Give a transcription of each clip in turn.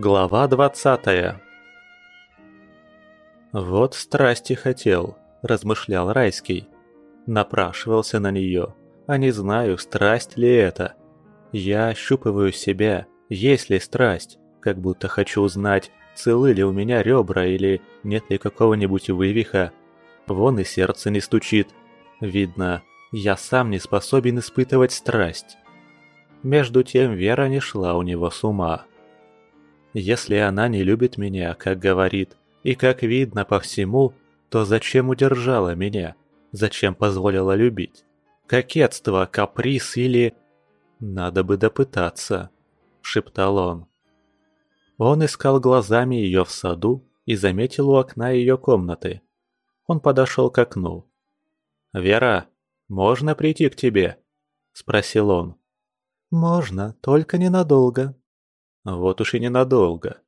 Глава двадцатая «Вот страсти хотел», – размышлял Райский. Напрашивался на нее, а не знаю, страсть ли это. Я ощупываю себя, есть ли страсть, как будто хочу узнать, целы ли у меня ребра или нет ли какого-нибудь вывиха. Вон и сердце не стучит. Видно, я сам не способен испытывать страсть. Между тем Вера не шла у него с ума. Если она не любит меня, как говорит, и как видно по всему, то зачем удержала меня? Зачем позволила любить? Кокетство, каприз или... Надо бы допытаться, шептал он. Он искал глазами ее в саду и заметил у окна ее комнаты. Он подошел к окну. «Вера, можно прийти к тебе?» – спросил он. «Можно, только ненадолго». «Вот уж и ненадолго.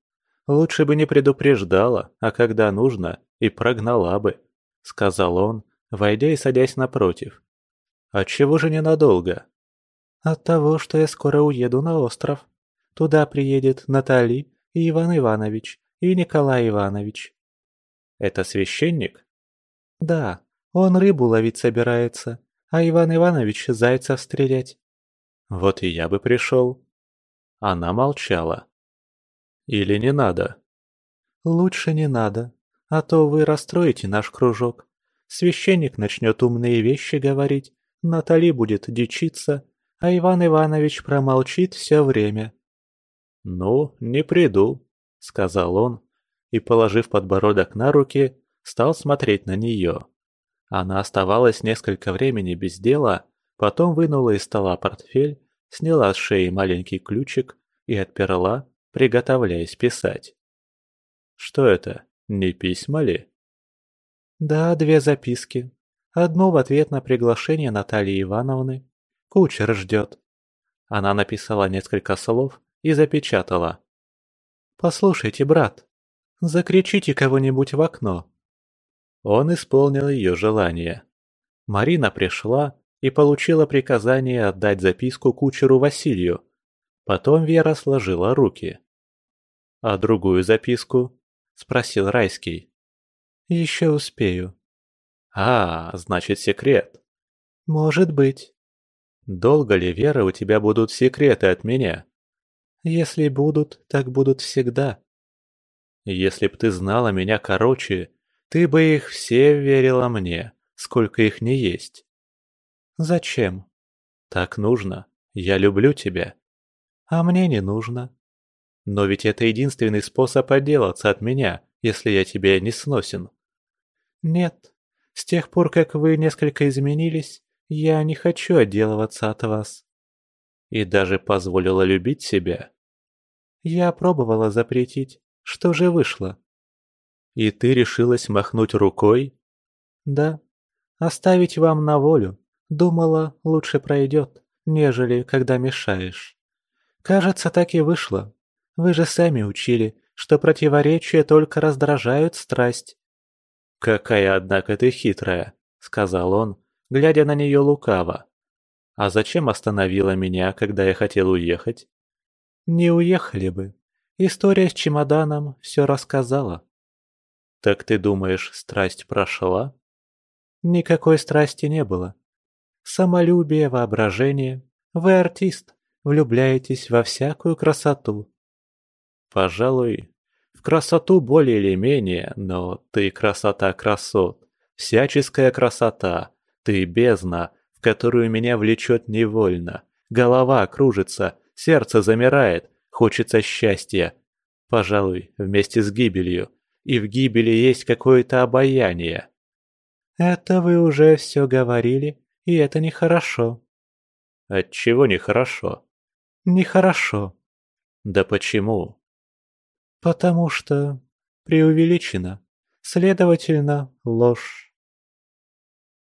Лучше бы не предупреждала, а когда нужно, и прогнала бы», — сказал он, войдя и садясь напротив. «Отчего же ненадолго?» «От того, что я скоро уеду на остров. Туда приедет Натали и Иван Иванович, и Николай Иванович». «Это священник?» «Да, он рыбу ловить собирается, а Иван Иванович зайцев стрелять». «Вот и я бы пришел». Она молчала. Или не надо? Лучше не надо, а то вы расстроите наш кружок. Священник начнет умные вещи говорить, Натали будет дичиться, а Иван Иванович промолчит все время. «Ну, не приду», — сказал он, и, положив подбородок на руки, стал смотреть на нее. Она оставалась несколько времени без дела, потом вынула из стола портфель, сняла с шеи маленький ключик и отперла, приготовляясь писать. Что это, не письма ли? Да, две записки. Одну в ответ на приглашение Натальи Ивановны. Кучер ждет. Она написала несколько слов и запечатала. «Послушайте, брат, закричите кого-нибудь в окно». Он исполнил ее желание. Марина пришла и получила приказание отдать записку кучеру Василию, Потом Вера сложила руки. «А другую записку?» – спросил Райский. «Еще успею». «А, значит, секрет». «Может быть». «Долго ли, Вера, у тебя будут секреты от меня?» «Если будут, так будут всегда». «Если б ты знала меня короче, ты бы их все верила мне, сколько их не есть». «Зачем?» «Так нужно. Я люблю тебя». А мне не нужно. Но ведь это единственный способ отделаться от меня, если я тебе не сносен. Нет. С тех пор, как вы несколько изменились, я не хочу отделываться от вас. И даже позволила любить себя. Я пробовала запретить. Что же вышло? И ты решилась махнуть рукой? Да. Оставить вам на волю. Думала, лучше пройдет, нежели когда мешаешь. Кажется, так и вышло. Вы же сами учили, что противоречия только раздражают страсть. «Какая, однако, ты хитрая», — сказал он, глядя на нее лукаво. «А зачем остановила меня, когда я хотел уехать?» «Не уехали бы. История с чемоданом все рассказала». «Так ты думаешь, страсть прошла?» «Никакой страсти не было. Самолюбие, воображение. Вы артист влюбляетесь во всякую красоту». «Пожалуй, в красоту более или менее, но ты красота красот, всяческая красота, ты бездна, в которую меня влечет невольно, голова кружится, сердце замирает, хочется счастья. Пожалуй, вместе с гибелью, и в гибели есть какое-то обаяние». «Это вы уже все говорили, и это нехорошо». «Отчего нехорошо?» Нехорошо. Да почему? Потому что преувеличено. Следовательно, ложь.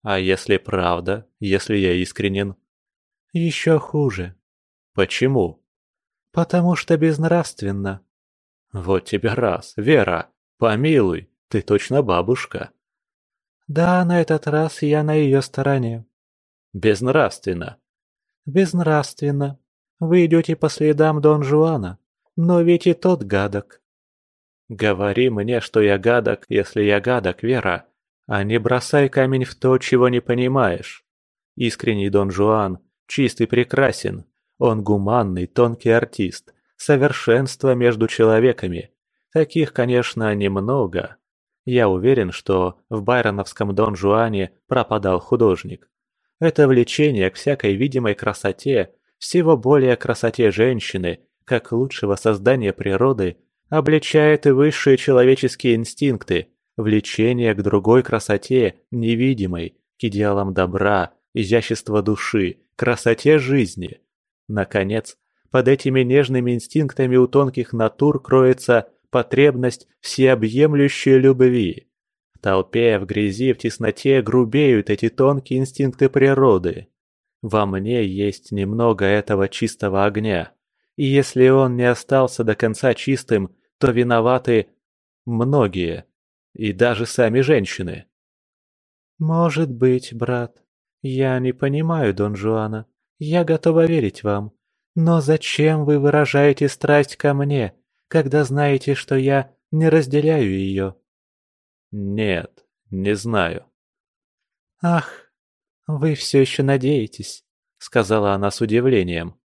А если правда, если я искренен? Еще хуже. Почему? Потому что безнравственно. Вот тебе раз, Вера, помилуй, ты точно бабушка. Да, на этот раз я на ее стороне. Безнравственно. Безнравственно. Вы идете по следам Дон Жуана. но ведь и тот гадок». «Говори мне, что я гадок, если я гадок, Вера, а не бросай камень в то, чего не понимаешь. Искренний Дон Жуан, чистый прекрасен, он гуманный, тонкий артист, совершенство между человеками. Таких, конечно, немного. Я уверен, что в байроновском Дон Жуане пропадал художник. Это влечение к всякой видимой красоте, всего более красоте женщины, как лучшего создания природы, обличает и высшие человеческие инстинкты, влечение к другой красоте, невидимой, к идеалам добра, изящества души, красоте жизни. Наконец, под этими нежными инстинктами у тонких натур кроется потребность всеобъемлющей любви. Толпе, в грязи, в тесноте грубеют эти тонкие инстинкты природы. Во мне есть немного этого чистого огня. И если он не остался до конца чистым, то виноваты многие, и даже сами женщины. «Может быть, брат. Я не понимаю Дон Жуана. Я готова верить вам. Но зачем вы выражаете страсть ко мне, когда знаете, что я не разделяю ее?» «Нет, не знаю». «Ах, вы все еще надеетесь», — сказала она с удивлением.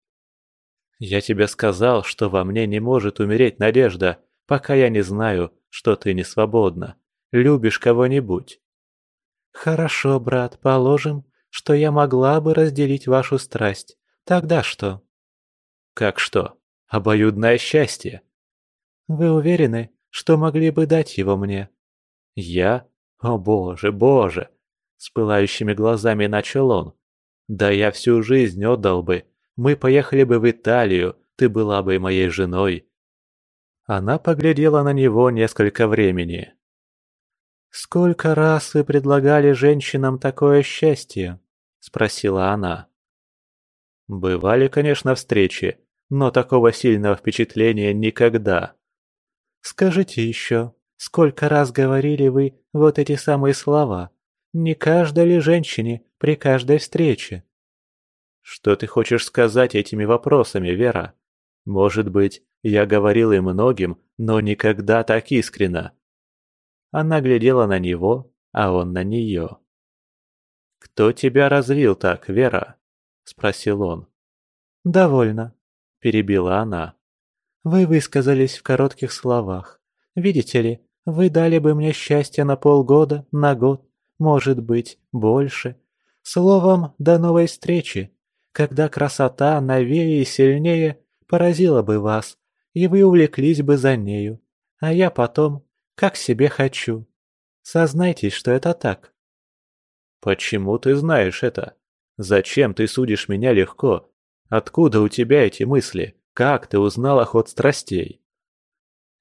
«Я тебе сказал, что во мне не может умереть надежда, пока я не знаю, что ты не свободна, любишь кого-нибудь». «Хорошо, брат, положим, что я могла бы разделить вашу страсть. Тогда что?» «Как что? Обоюдное счастье?» «Вы уверены, что могли бы дать его мне?» «Я? О боже, боже!» С пылающими глазами начал он. «Да я всю жизнь отдал бы. Мы поехали бы в Италию, ты была бы моей женой». Она поглядела на него несколько времени. «Сколько раз вы предлагали женщинам такое счастье?» – спросила она. «Бывали, конечно, встречи, но такого сильного впечатления никогда». «Скажите еще, сколько раз говорили вы вот эти самые слова? Не каждой ли женщине при каждой встрече?» «Что ты хочешь сказать этими вопросами, Вера? Может быть, я говорил и многим, но никогда так искренно». Она глядела на него, а он на нее. «Кто тебя развил так, Вера?» – спросил он. «Довольно», – перебила она. «Вы высказались в коротких словах. Видите ли, вы дали бы мне счастье на полгода, на год, может быть, больше. Словом, до новой встречи, когда красота новее и сильнее поразила бы вас, и вы увлеклись бы за нею, а я потом как себе хочу. Сознайтесь, что это так. Почему ты знаешь это? Зачем ты судишь меня легко? Откуда у тебя эти мысли? Как ты узнала ход страстей?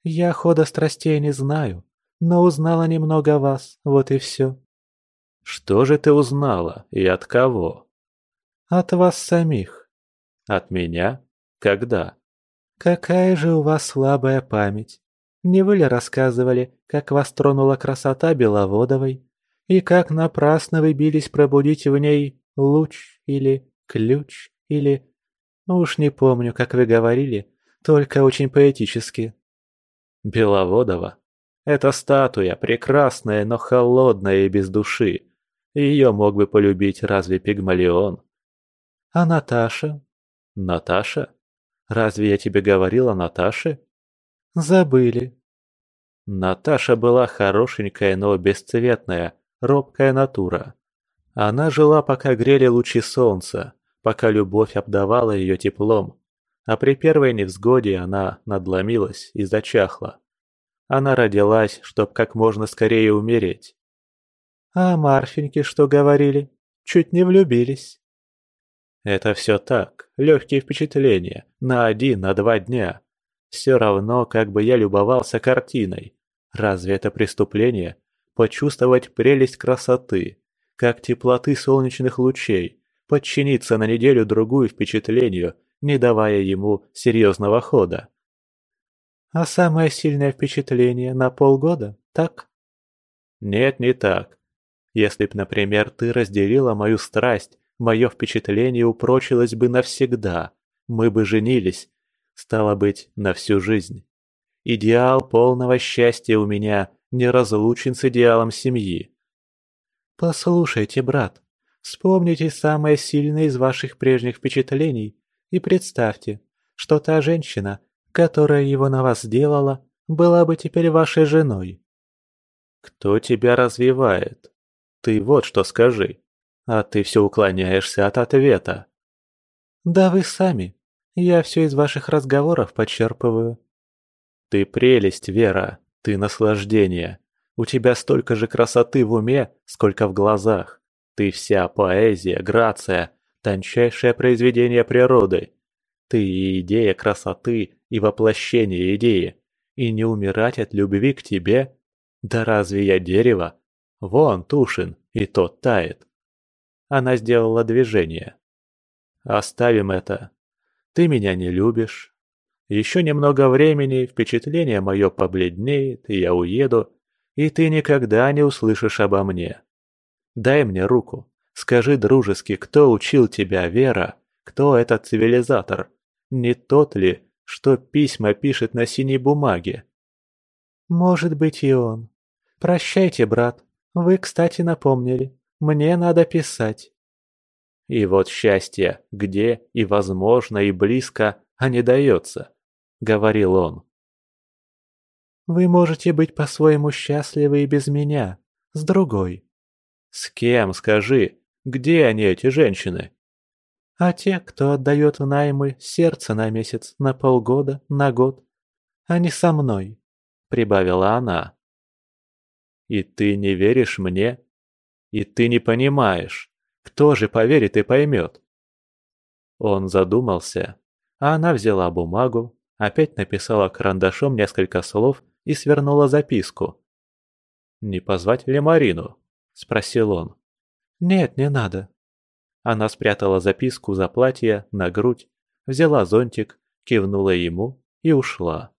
Я хода страстей не знаю, но узнала немного вас, вот и все. Что же ты узнала и от кого? От вас самих. От меня? Когда? Какая же у вас слабая память. Не вы ли рассказывали, как вас тронула красота Беловодовой? И как напрасно вы бились пробудить в ней луч или ключ или... Ну уж не помню, как вы говорили, только очень поэтически. Беловодова? Это статуя, прекрасная, но холодная и без души. Ее мог бы полюбить разве Пигмалион? А Наташа? Наташа? Разве я тебе говорил о Наташе? Забыли. Наташа была хорошенькая, но бесцветная, робкая натура. Она жила, пока грели лучи солнца, пока любовь обдавала ее теплом, а при первой невзгоде она надломилась и зачахла. Она родилась, чтоб как можно скорее умереть. А Марфеньке что говорили? Чуть не влюбились. Это все так, легкие впечатления, на один, на два дня. Все равно, как бы я любовался картиной. Разве это преступление? Почувствовать прелесть красоты, как теплоты солнечных лучей, подчиниться на неделю-другую впечатлению, не давая ему серьезного хода. А самое сильное впечатление на полгода, так? Нет, не так. Если б, например, ты разделила мою страсть, мое впечатление упрочилось бы навсегда. Мы бы женились, Стало быть, на всю жизнь. Идеал полного счастья у меня не разлучен с идеалом семьи. Послушайте, брат, вспомните самое сильное из ваших прежних впечатлений и представьте, что та женщина, которая его на вас сделала, была бы теперь вашей женой. Кто тебя развивает? Ты вот что скажи. А ты все уклоняешься от ответа. Да вы сами. Я все из ваших разговоров подчерпываю. Ты прелесть, Вера. Ты наслаждение. У тебя столько же красоты в уме, сколько в глазах. Ты вся поэзия, грация, тончайшее произведение природы. Ты и идея красоты, и воплощение идеи. И не умирать от любви к тебе? Да разве я дерево? Вон Тушин, и тот тает. Она сделала движение. Оставим это. Ты меня не любишь. Еще немного времени, впечатление мое побледнеет, и я уеду, и ты никогда не услышишь обо мне. Дай мне руку. Скажи дружески, кто учил тебя, Вера? Кто этот цивилизатор? Не тот ли, что письма пишет на синей бумаге? Может быть и он. Прощайте, брат. Вы, кстати, напомнили. Мне надо писать. И вот счастье, где и возможно, и близко, а не дается, говорил он. Вы можете быть по-своему счастливы и без меня, с другой. С кем, скажи, где они, эти женщины? А те, кто отдает в наймы сердце на месяц, на полгода, на год. Они со мной, прибавила она. И ты не веришь мне? И ты не понимаешь. Кто же поверит и поймет? Он задумался, а она взяла бумагу, опять написала карандашом несколько слов и свернула записку. «Не позвать ли Марину?» – спросил он. «Нет, не надо», она спрятала записку за платье на грудь, взяла зонтик, кивнула ему и ушла.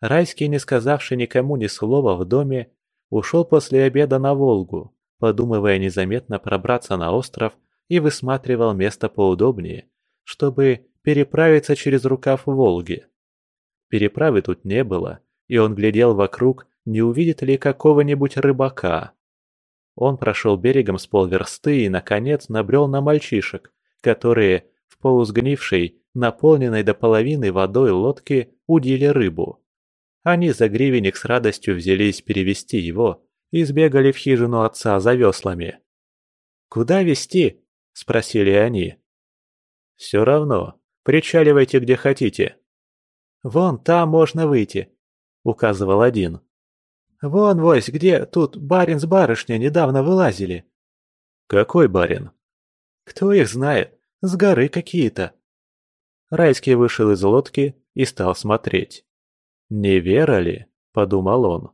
Райский, не сказавший никому ни слова в доме, ушел после обеда на Волгу, подумывая незаметно пробраться на остров и высматривал место поудобнее, чтобы переправиться через рукав Волги. Переправы тут не было, и он глядел вокруг, не увидит ли какого-нибудь рыбака. Он прошел берегом с полверсты и, наконец, набрел на мальчишек, которые в полусгнившей, наполненной до половины водой лодке удили рыбу. Они за гривенник с радостью взялись перевести его и сбегали в хижину отца за веслами. «Куда вести?» – спросили они. «Все равно. Причаливайте где хотите». «Вон там можно выйти», – указывал один. «Вон, вось, где тут барин с барышней недавно вылазили». «Какой барин?» «Кто их знает? С горы какие-то». Райский вышел из лодки и стал смотреть. «Не Вера ли?» – подумал он.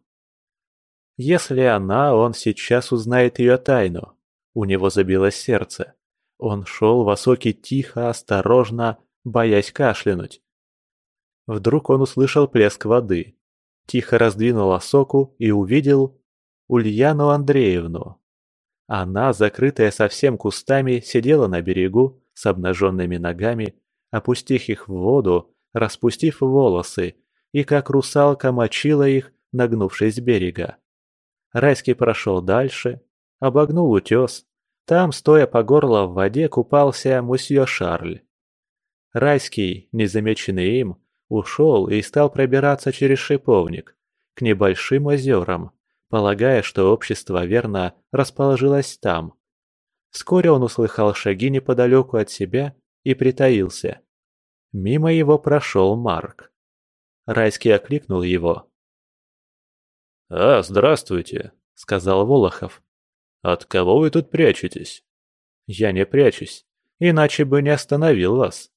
Если она, он сейчас узнает ее тайну. У него забилось сердце. Он шел в осоке тихо, осторожно, боясь кашлянуть. Вдруг он услышал плеск воды тихо раздвинул осоку и увидел Ульяну Андреевну. Она, закрытая совсем кустами, сидела на берегу с обнаженными ногами, опустив их в воду, распустив волосы, и как русалка мочила их, нагнувшись с берега. Райский прошел дальше, обогнул утес. Там, стоя по горло в воде, купался мусье Шарль. Райский, незамеченный им, ушел и стал пробираться через шиповник к небольшим озерам, полагая, что общество верно расположилось там. Вскоре он услыхал шаги неподалеку от себя и притаился. Мимо его прошел Марк. Райский окликнул его. «А, здравствуйте», — сказал Волохов. «От кого вы тут прячетесь?» «Я не прячусь, иначе бы не остановил вас».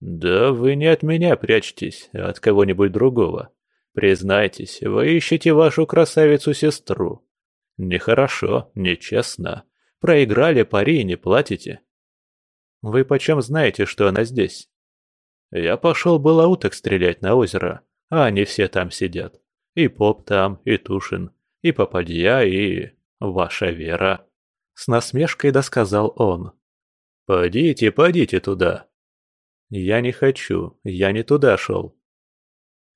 «Да вы не от меня прячетесь, а от кого-нибудь другого. Признайтесь, вы ищете вашу красавицу-сестру. Нехорошо, нечестно. Проиграли пари и не платите». «Вы почем знаете, что она здесь?» «Я пошел было уток стрелять на озеро, а они все там сидят. И поп там, и Тушин, и попадья, и... ваша Вера». С насмешкой досказал он. «Подите, подите туда, «Я не хочу, я не туда шел».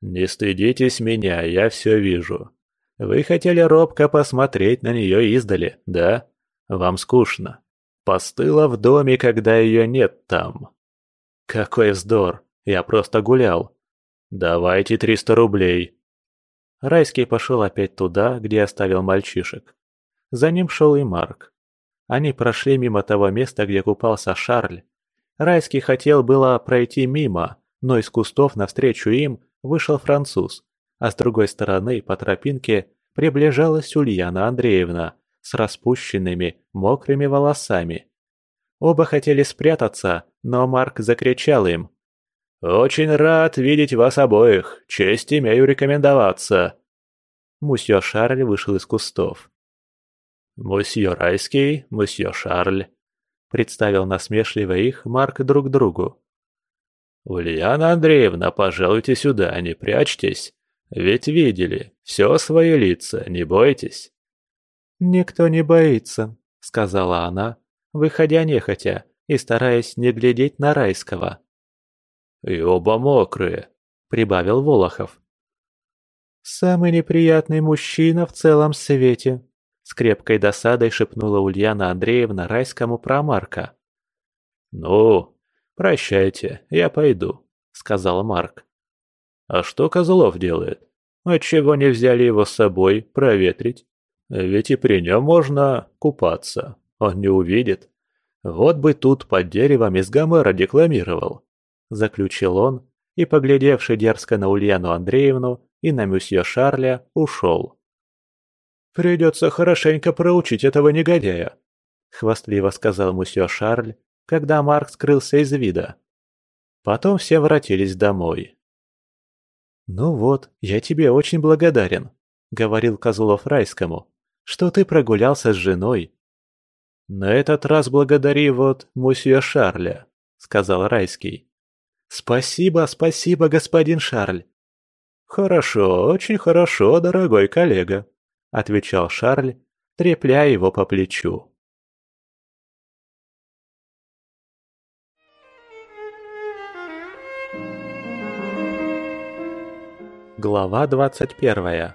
«Не стыдитесь меня, я все вижу. Вы хотели робко посмотреть на нее издали, да? Вам скучно. Постыла в доме, когда ее нет там». «Какой вздор! Я просто гулял. Давайте триста рублей». Райский пошел опять туда, где оставил мальчишек. За ним шел и Марк. Они прошли мимо того места, где купался Шарль. Райский хотел было пройти мимо, но из кустов навстречу им вышел француз, а с другой стороны по тропинке приближалась Ульяна Андреевна с распущенными, мокрыми волосами. Оба хотели спрятаться, но Марк закричал им. «Очень рад видеть вас обоих. Честь имею рекомендоваться». Мусье Шарль вышел из кустов. «Мусье Райский, мусье Шарль», — представил насмешливо их Марк друг другу. «Ульяна Андреевна, пожалуйте сюда, не прячьтесь. Ведь видели, все свои лица, не бойтесь». «Никто не боится», — сказала она, выходя нехотя и стараясь не глядеть на Райского. «И оба мокрые», — прибавил Волохов. «Самый неприятный мужчина в целом свете», с крепкой досадой шепнула Ульяна Андреевна райскому про Марка. «Ну, прощайте, я пойду», — сказал Марк. «А что Козлов делает? Отчего не взяли его с собой проветрить? Ведь и при нем можно купаться, он не увидит. Вот бы тут под деревом из Гомера декламировал», — заключил он и, поглядевший дерзко на Ульяну Андреевну и на мюсье Шарля, ушел. «Придется хорошенько проучить этого негодяя», — хвастливо сказал мусье Шарль, когда Марк скрылся из вида. Потом все воротились домой. «Ну вот, я тебе очень благодарен», — говорил Козлов Райскому, — «что ты прогулялся с женой». «На этот раз благодари вот мусье Шарля», — сказал Райский. «Спасибо, спасибо, господин Шарль». «Хорошо, очень хорошо, дорогой коллега», — отвечал Шарль, трепляя его по плечу. Глава двадцать первая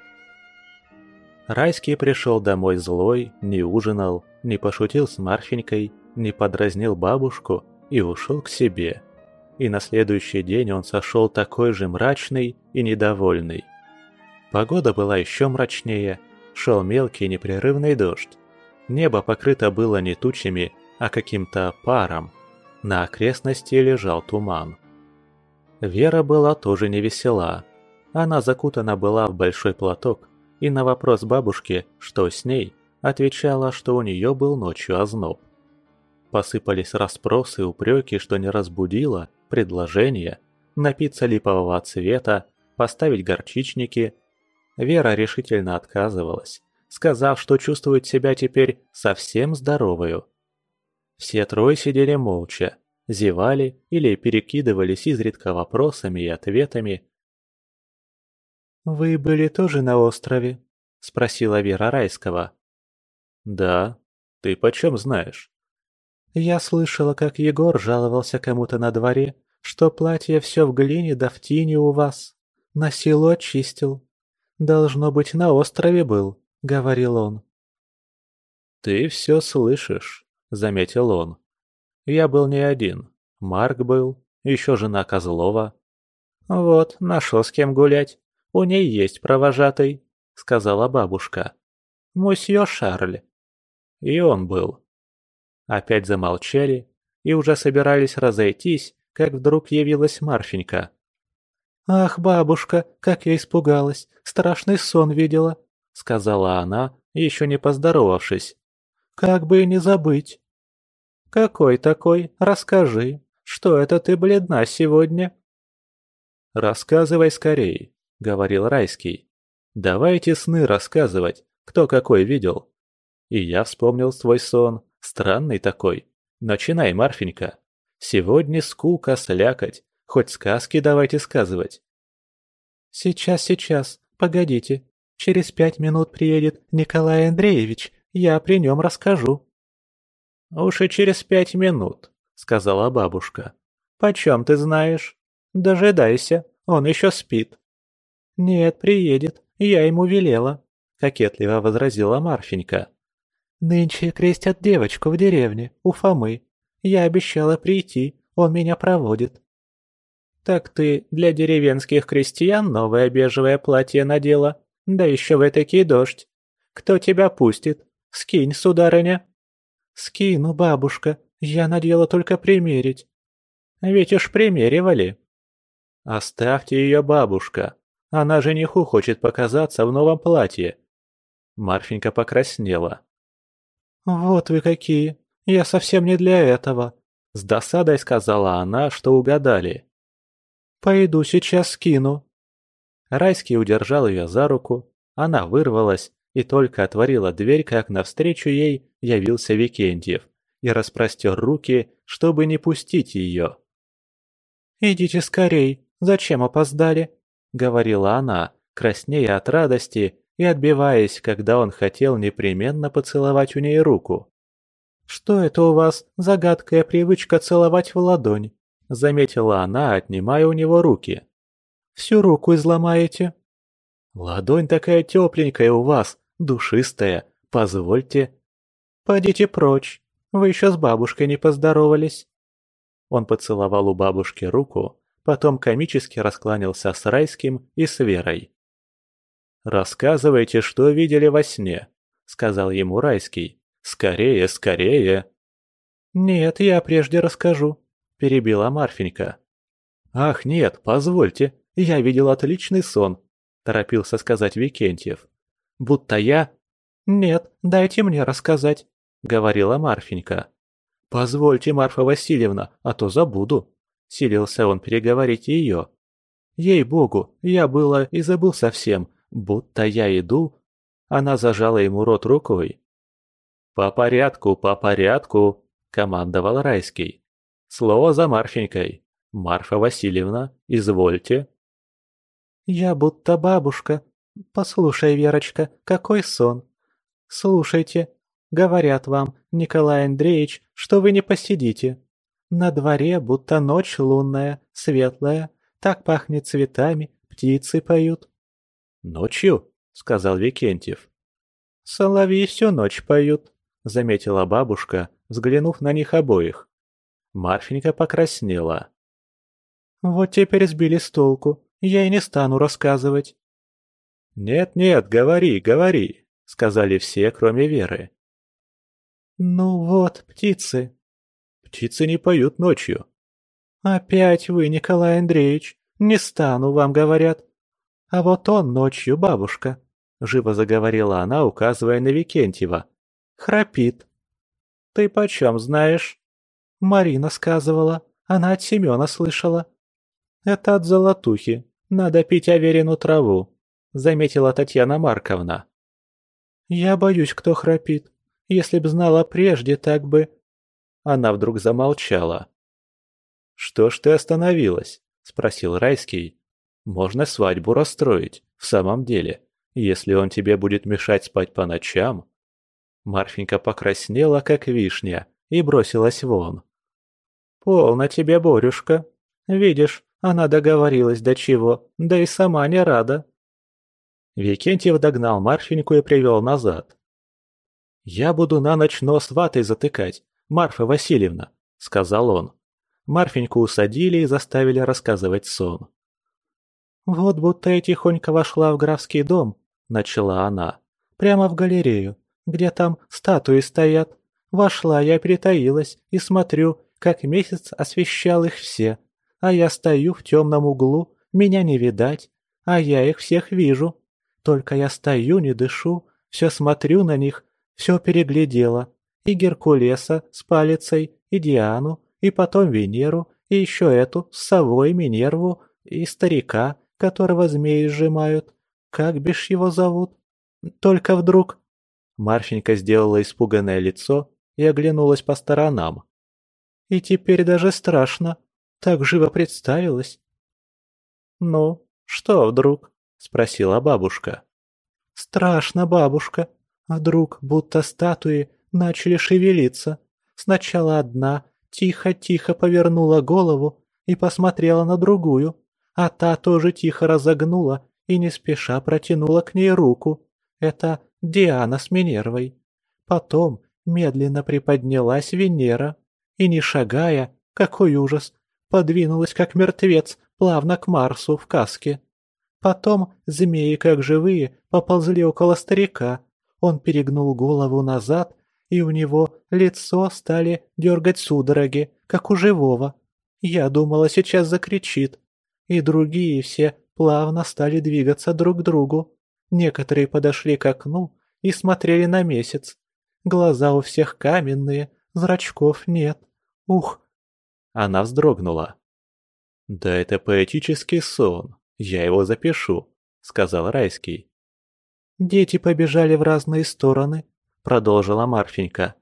Райский пришел домой злой, не ужинал, не пошутил с Марфенькой, не подразнил бабушку и ушел к себе. И на следующий день он сошел такой же мрачный и недовольный. Погода была еще мрачнее, шел мелкий непрерывный дождь. Небо покрыто было не тучами, а каким-то паром. На окрестности лежал туман. Вера была тоже не весела. Она закутана была в большой платок, и на вопрос бабушки, что с ней, отвечала, что у нее был ночью озноб. Посыпались расспросы упреки, что не разбудила, предложения, напиться липового цвета, поставить горчичники – Вера решительно отказывалась, сказав, что чувствует себя теперь совсем здоровою. Все трое сидели молча, зевали или перекидывались изредка вопросами и ответами. «Вы были тоже на острове?» – спросила Вера Райского. «Да. Ты почем знаешь?» «Я слышала, как Егор жаловался кому-то на дворе, что платье все в глине да в тине у вас. На силу очистил. «Должно быть, на острове был», — говорил он. «Ты все слышишь», — заметил он. «Я был не один. Марк был, еще жена Козлова». «Вот, нашел с кем гулять. У ней есть провожатый», — сказала бабушка. «Мусье Шарль». И он был. Опять замолчали и уже собирались разойтись, как вдруг явилась Марфенька. «Ах, бабушка, как я испугалась! Страшный сон видела!» — сказала она, еще не поздоровавшись. «Как бы и не забыть!» «Какой такой? Расскажи. Что это ты бледна сегодня?» «Рассказывай скорей», — говорил Райский. «Давайте сны рассказывать, кто какой видел». И я вспомнил свой сон, странный такой. Начинай, Марфенька. Сегодня скука, слякоть, Хоть сказки давайте сказывать. Сейчас, сейчас, погодите. Через пять минут приедет Николай Андреевич, я при нем расскажу. Уж и через пять минут, сказала бабушка. «Почем ты знаешь?» «Дожидайся, он еще спит». «Нет, приедет, я ему велела», — кокетливо возразила Марфенька. «Нынче крестят девочку в деревне, у Фомы. Я обещала прийти, он меня проводит». «Так ты для деревенских крестьян новое бежевое платье надела, да еще в этакий дождь. Кто тебя пустит? Скинь, сударыня». «Скину, бабушка, я надела только примерить». «Ведь уж примеривали». «Оставьте ее, бабушка, она жениху хочет показаться в новом платье». Марфенька покраснела. «Вот вы какие! Я совсем не для этого!» С досадой сказала она, что угадали. «Пойду сейчас скину». Райский удержал ее за руку, она вырвалась и только отворила дверь, как навстречу ей явился Викентьев и распростер руки, чтобы не пустить ее. «Идите скорей, зачем опоздали?» — говорила она, краснея от радости и отбиваясь, когда он хотел непременно поцеловать у ней руку. «Что это у вас за гадкая привычка целовать в ладонь?» — заметила она, отнимая у него руки. «Всю руку изломаете?» «Ладонь такая тепленькая у вас, душистая, позвольте». «Пойдите прочь, вы еще с бабушкой не поздоровались». Он поцеловал у бабушки руку, потом комически раскланялся с Райским и с Верой. «Рассказывайте, что видели во сне», — сказал ему Райский. «Скорее, скорее!» «Нет, я прежде расскажу», — перебила Марфенька. «Ах, нет, позвольте, я видел отличный сон», — торопился сказать Викентьев. «Будто я...» «Нет, дайте мне рассказать», — говорила Марфенька. «Позвольте, Марфа Васильевна, а то забуду», — силился он переговорить ее. «Ей-богу, я было и забыл совсем, будто я иду...» Она зажала ему рот рукой. «По порядку, по порядку», — командовал Райский. «Слово за Марфенькой. Марфа Васильевна, извольте». «Я будто бабушка. Послушай, Верочка, какой сон. Слушайте, говорят вам, Николай Андреевич, что вы не посидите. На дворе будто ночь лунная, светлая, так пахнет цветами, птицы поют. «Ночью?» — сказал Викентьев. «Соловьи всю ночь поют», — заметила бабушка, взглянув на них обоих. Марфенька покраснела. «Вот теперь сбили с толку, я и не стану рассказывать». «Нет-нет, говори, говори», — сказали все, кроме Веры. «Ну вот, птицы». «Птицы не поют ночью». «Опять вы, Николай Андреевич, не стану, вам говорят. «А вот он ночью, бабушка», — живо заговорила она, указывая на Викентьева. «Храпит». «Ты почем знаешь?» «Марина сказывала. Она от Семена слышала». «Это от золотухи. Надо пить Аверину траву», — заметила Татьяна Марковна. «Я боюсь, кто храпит. Если б знала прежде, так бы...» Она вдруг замолчала. «Что ж ты остановилась?» — спросил Райский, можно свадьбу расстроить, в самом деле, если он тебе будет мешать спать по ночам. Марфенька покраснела, как вишня, и бросилась вон. «Полно тебе, Борюшка. Видишь, она договорилась до чего, да и сама не рада». Викентьев догнал Марфеньку и привел назад. «Я буду на ночь нос ватой затыкать, Марфа Васильевна», — сказал он. Марфеньку усадили и заставили рассказывать сон. «Вот будто я тихонько вошла в графский дом», — начала она. «Прямо в галерею, где там статуи стоят. Вошла я, притаилась и смотрю, как месяц освещал их все. А я стою в темном углу, меня не видать, а я их всех вижу. Только я стою, не дышу, все смотрю на них, все переглядела. И Геркулеса с палицей, и Диану, и потом Венеру, и еще эту, с совой Минерву, и старика, которого змеи сжимают. Как бишь его зовут? Только вдруг...» Марфенька сделала испуганное лицо и оглянулась по сторонам. «И теперь даже страшно. Так живо представилась». «Ну, что вдруг?» — спросила бабушка. «Страшно, бабушка. Вдруг, будто статуи, начали шевелиться. Сначала одна тихо-тихо повернула голову, и посмотрела на другую, а та тоже тихо разогнула и не спеша протянула к ней руку. Это Диана с Минервой. Потом медленно приподнялась Венера и, не шагая, какой ужас, подвинулась как мертвец плавно к Марсу в каске. Потом змеи, как живые, поползли около старика. Он перегнул голову назад, и у него лицо стали дергать судороги, как у живого. Я думала, сейчас закричит. И другие все плавно стали двигаться друг к другу. Некоторые подошли к окну и смотрели на месяц. Глаза у всех каменные, зрачков нет. Ух, она вздрогнула. «Да это поэтический сон, я его запишу», — сказал Райский. «Дети побежали в разные стороны», — продолжила Марфенька.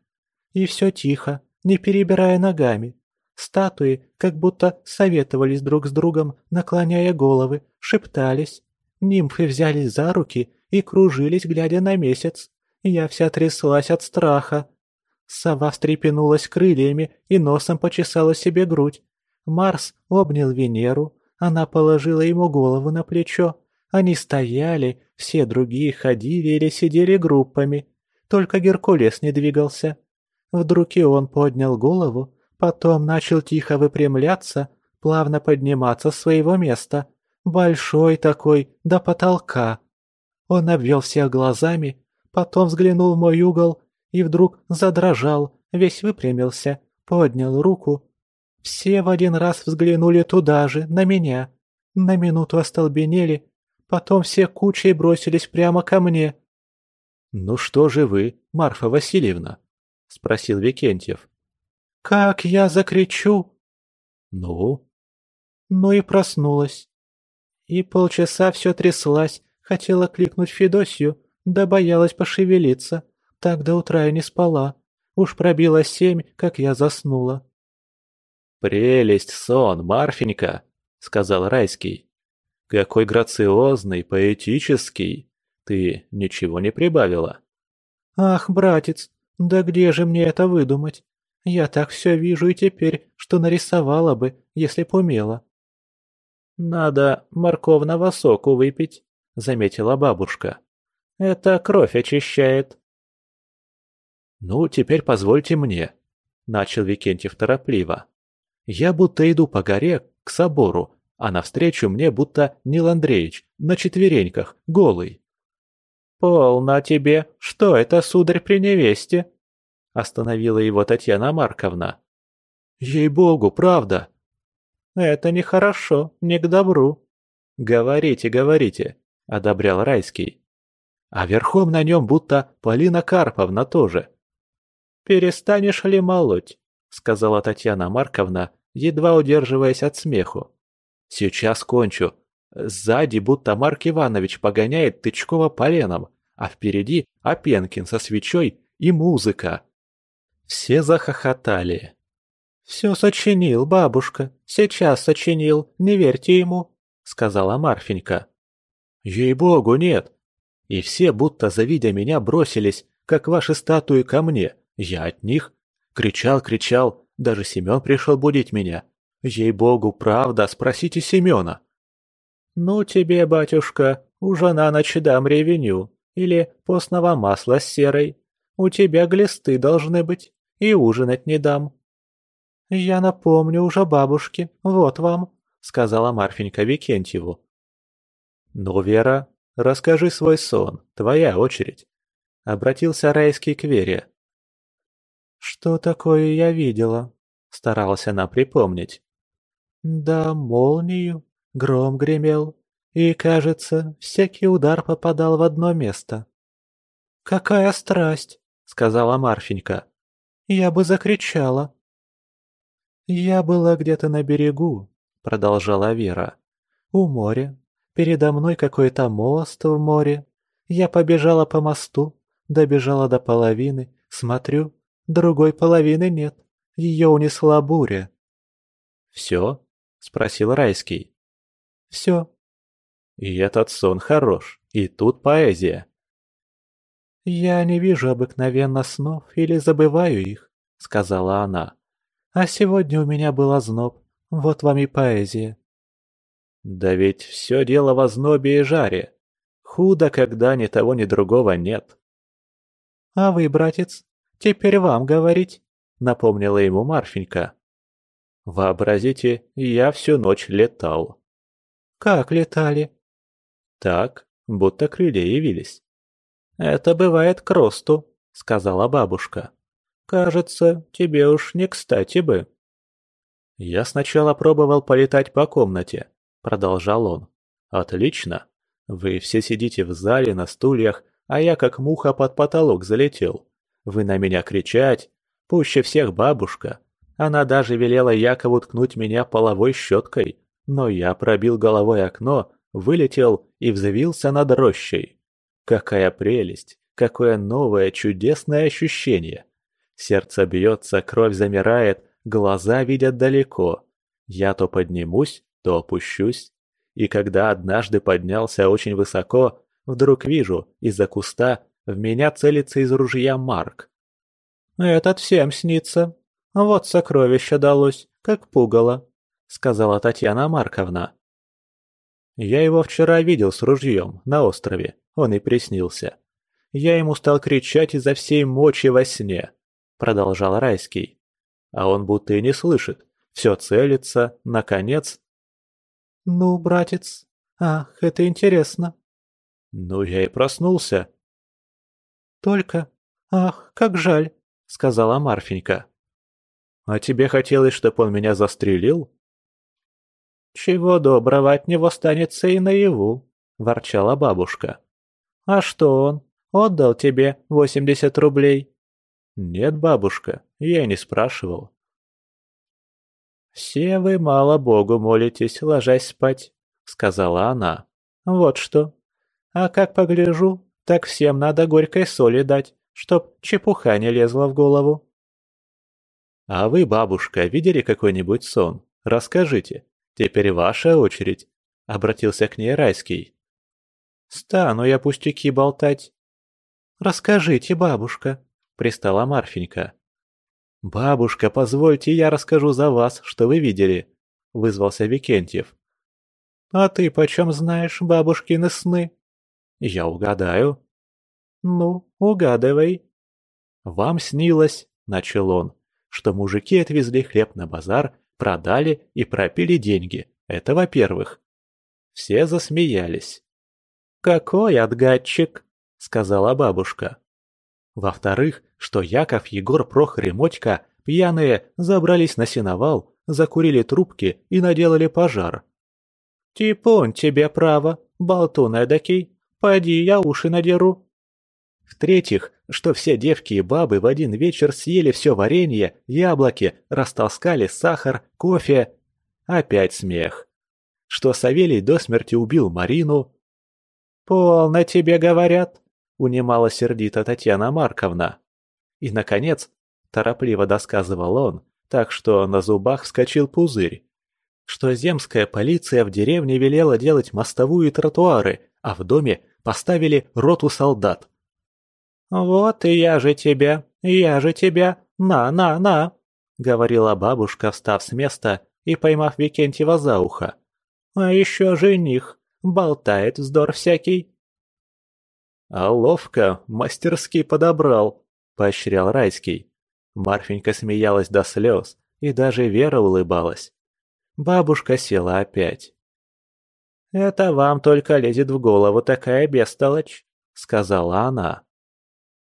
«И все тихо, не перебирая ногами. Статуи как будто советовались друг с другом, наклоняя головы, шептались. Нимфы взялись за руки и кружились, глядя на месяц. Я вся тряслась от страха. Сова встрепенулась крыльями и носом почесала себе грудь. Марс обнял Венеру, она положила ему голову на плечо. Они стояли, все другие ходили или сидели группами. Только Геркулес не двигался. Вдруг и он поднял голову, потом начал тихо выпрямляться, плавно подниматься с своего места. Большой такой, до потолка. Он обвел всех глазами, потом взглянул в мой угол и вдруг задрожал, весь выпрямился, поднял руку. Все в один раз взглянули туда же, на меня. На минуту остолбенели, потом все кучей бросились прямо ко мне. «Ну что же вы, Марфа Васильевна?» — спросил Викентьев. «Как я закричу!» «Ну?» Ну и проснулась. И полчаса все тряслась, хотела кликнуть Федосью, да боялась пошевелиться. Так до утра я не спала. Уж пробило семь, как я заснула. «Прелесть сон, Марфенька!» — сказал Райский. «Какой грациозный, поэтический! Ты ничего не прибавила?» «Ах, братец, да где же мне это выдумать? Я так все вижу и теперь, что нарисовала бы, если б умела». «Надо морковного соку выпить», — заметила бабушка. «Это кровь очищает». «Ну, теперь позвольте мне», — начал Викентьев торопливо. «Я будто иду по горе к собору, а навстречу мне будто Нил Андреевич, на четвереньках, голый». «Полно тебе! Что это, сударь, при невесте?» Остановила его Татьяна Марковна. «Ей-богу, правда!» «Это нехорошо, не к добру». «Говорите, говорите», — одобрял Райский. «А верхом на нем будто Полина Карповна тоже. «Перестанешь ли молоть?» — сказала Татьяна Марковна, едва удерживаясь от смеху. «Сейчас кончу. Сзади будто Марк Иванович погоняет Тычкова поленом, а впереди Опенкин со свечой и музыка». Все захохотали. «Все сочинил, бабушка, сейчас сочинил, не верьте ему», — сказала Марфенька. «Ей-богу, нет!» И все, будто завидя меня, бросились, как ваши статуи ко мне, я от них? Кричал, кричал, даже Семен пришел будить меня. Ей-богу, правда, спросите Семена. Ну тебе, батюшка, уже на ночь дам ревеню, или постного масла с серой. У тебя глисты должны быть, и ужинать не дам. Я напомню уже бабушке, вот вам, сказала Марфенька Викентьеву. Ну, Вера, расскажи свой сон, твоя очередь. Обратился Райский к Вере. «Что такое я видела?» — старалась она припомнить. «Да, молнию, гром гремел, и, кажется, всякий удар попадал в одно место». «Какая страсть!» — сказала Марфенька. «Я бы закричала». «Я была где-то на берегу», — продолжала Вера. «У моря. Передо мной какой-то мост в море. Я побежала по мосту, добежала до половины, смотрю, Другой половины нет. Ее унесла буря. «Все?» — спросил Райский. «Все». «И этот сон хорош, и тут поэзия». «Я не вижу обыкновенно снов или забываю их», — сказала она. «А сегодня у меня был озноб. Вот вам и поэзия. Да ведь все дело в ознобе и жаре. Худо, когда ни того, ни другого нет. А вы, братец, теперь вам говорить, напомнила ему Марфенька. Вообразите, я всю ночь летал. Как летали? Так, будто крылья явились. Это бывает к росту, сказала бабушка. Кажется, тебе уж не кстати бы. Я сначала пробовал полетать по комнате, продолжал он. Отлично. Вы все сидите в зале на стульях, а я как муха под потолок залетел. Вы на меня кричать, пуще всех бабушка. Она даже велела Якову ткнуть меня половой щеткой, но я пробил головой окно, вылетел и взвился над рощей. Какая прелесть, какое новое чудесное ощущение. Сердце бьется, кровь замирает, глаза видят далеко. Я то поднимусь, то опущусь. И когда однажды поднялся очень высоко, вдруг вижу, из-за куста в меня целится из ружья Марк. «Этот всем снится. Вот сокровище далось, как пугало», — сказала Татьяна Марковна. Я его вчера видел с ружьем на острове, он и приснился. Я ему стал кричать изо всей мочи во сне, продолжал Райский. А он будто и не слышит, все целится, наконец. Ну, братец, ах, это интересно. Ну, я и проснулся. Только, ах, как жаль, сказала Марфенька. А тебе хотелось, чтобы он меня застрелил? «Чего доброго от него станется и наяву», – ворчала бабушка. «А что он? Отдал тебе восемьдесят рублей?» «Нет, бабушка, я не спрашивал». «Все вы мало Богу молитесь, ложась спать», — сказала она. «Вот что. А как погляжу, так всем надо горькой соли дать, чтоб чепуха не лезла в голову». «А вы, бабушка, видели какой-нибудь сон? Расскажите. Теперь ваша очередь», — обратился к ней Райский. «Стану я пустяки болтать». «Расскажите, бабушка», — пристала Марфенька. «Бабушка, позвольте, я расскажу за вас, что вы видели», — вызвался Викентьев. «А ты почем знаешь бабушкины сны?» «Я угадаю». «Ну, угадывай». «Вам снилось», — начал он, — «что мужики отвезли хлеб на базар продали и пропили деньги. Это во-первых. Все засмеялись. «Какой отгадчик!» — сказала бабушка. Во-вторых, что Яков, Егор, Прохор и Мотька, пьяные, забрались на сеновал, закурили трубки и наделали пожар. «Типун тебе право, болтун эдакий, поди я уши надеру». В-третьих, что все девки и бабы в один вечер съели все варенье, яблоки, растаскали сахар, кофе. Опять смех. Что Савелий до смерти убил Марину. «Полно тебе говорят», — унимала сердито Татьяна Марковна. И, наконец, торопливо досказывал он, так что на зубах вскочил пузырь. Что земская полиция в деревне велела делать мостовую и тротуары, а в доме поставили роту солдат. «Вот и я же тебя, я же тебя, на-на-на!» — говорила бабушка, встав с места и поймав Викентьева за ухо. «А еще жених, болтает вздор всякий». «А ловко, мастерски подобрал», — поощрял Райский. Марфенька смеялась до слез, и даже Вера улыбалась. Бабушка села опять. «Это вам только лезет в голову такая бестолочь», — сказала она.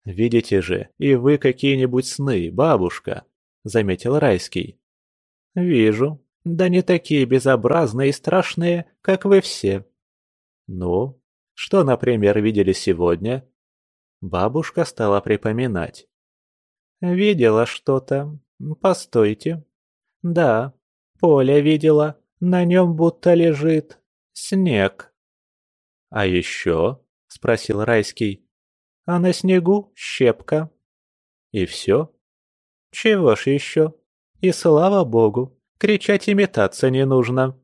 «Видите же, и вы какие-нибудь сны, бабушка», — заметил Райский. «Вижу. Да не такие безобразные и страшные, как вы все». «Ну, что, например, видели сегодня?» Бабушка стала припоминать. «Видела что-то. Постойте. Да, поле видела. На нем будто лежит снег». «А еще?» — спросил Райский а на снегу щепка. И все? Чего ж еще? И слава богу, кричать и метаться не нужно.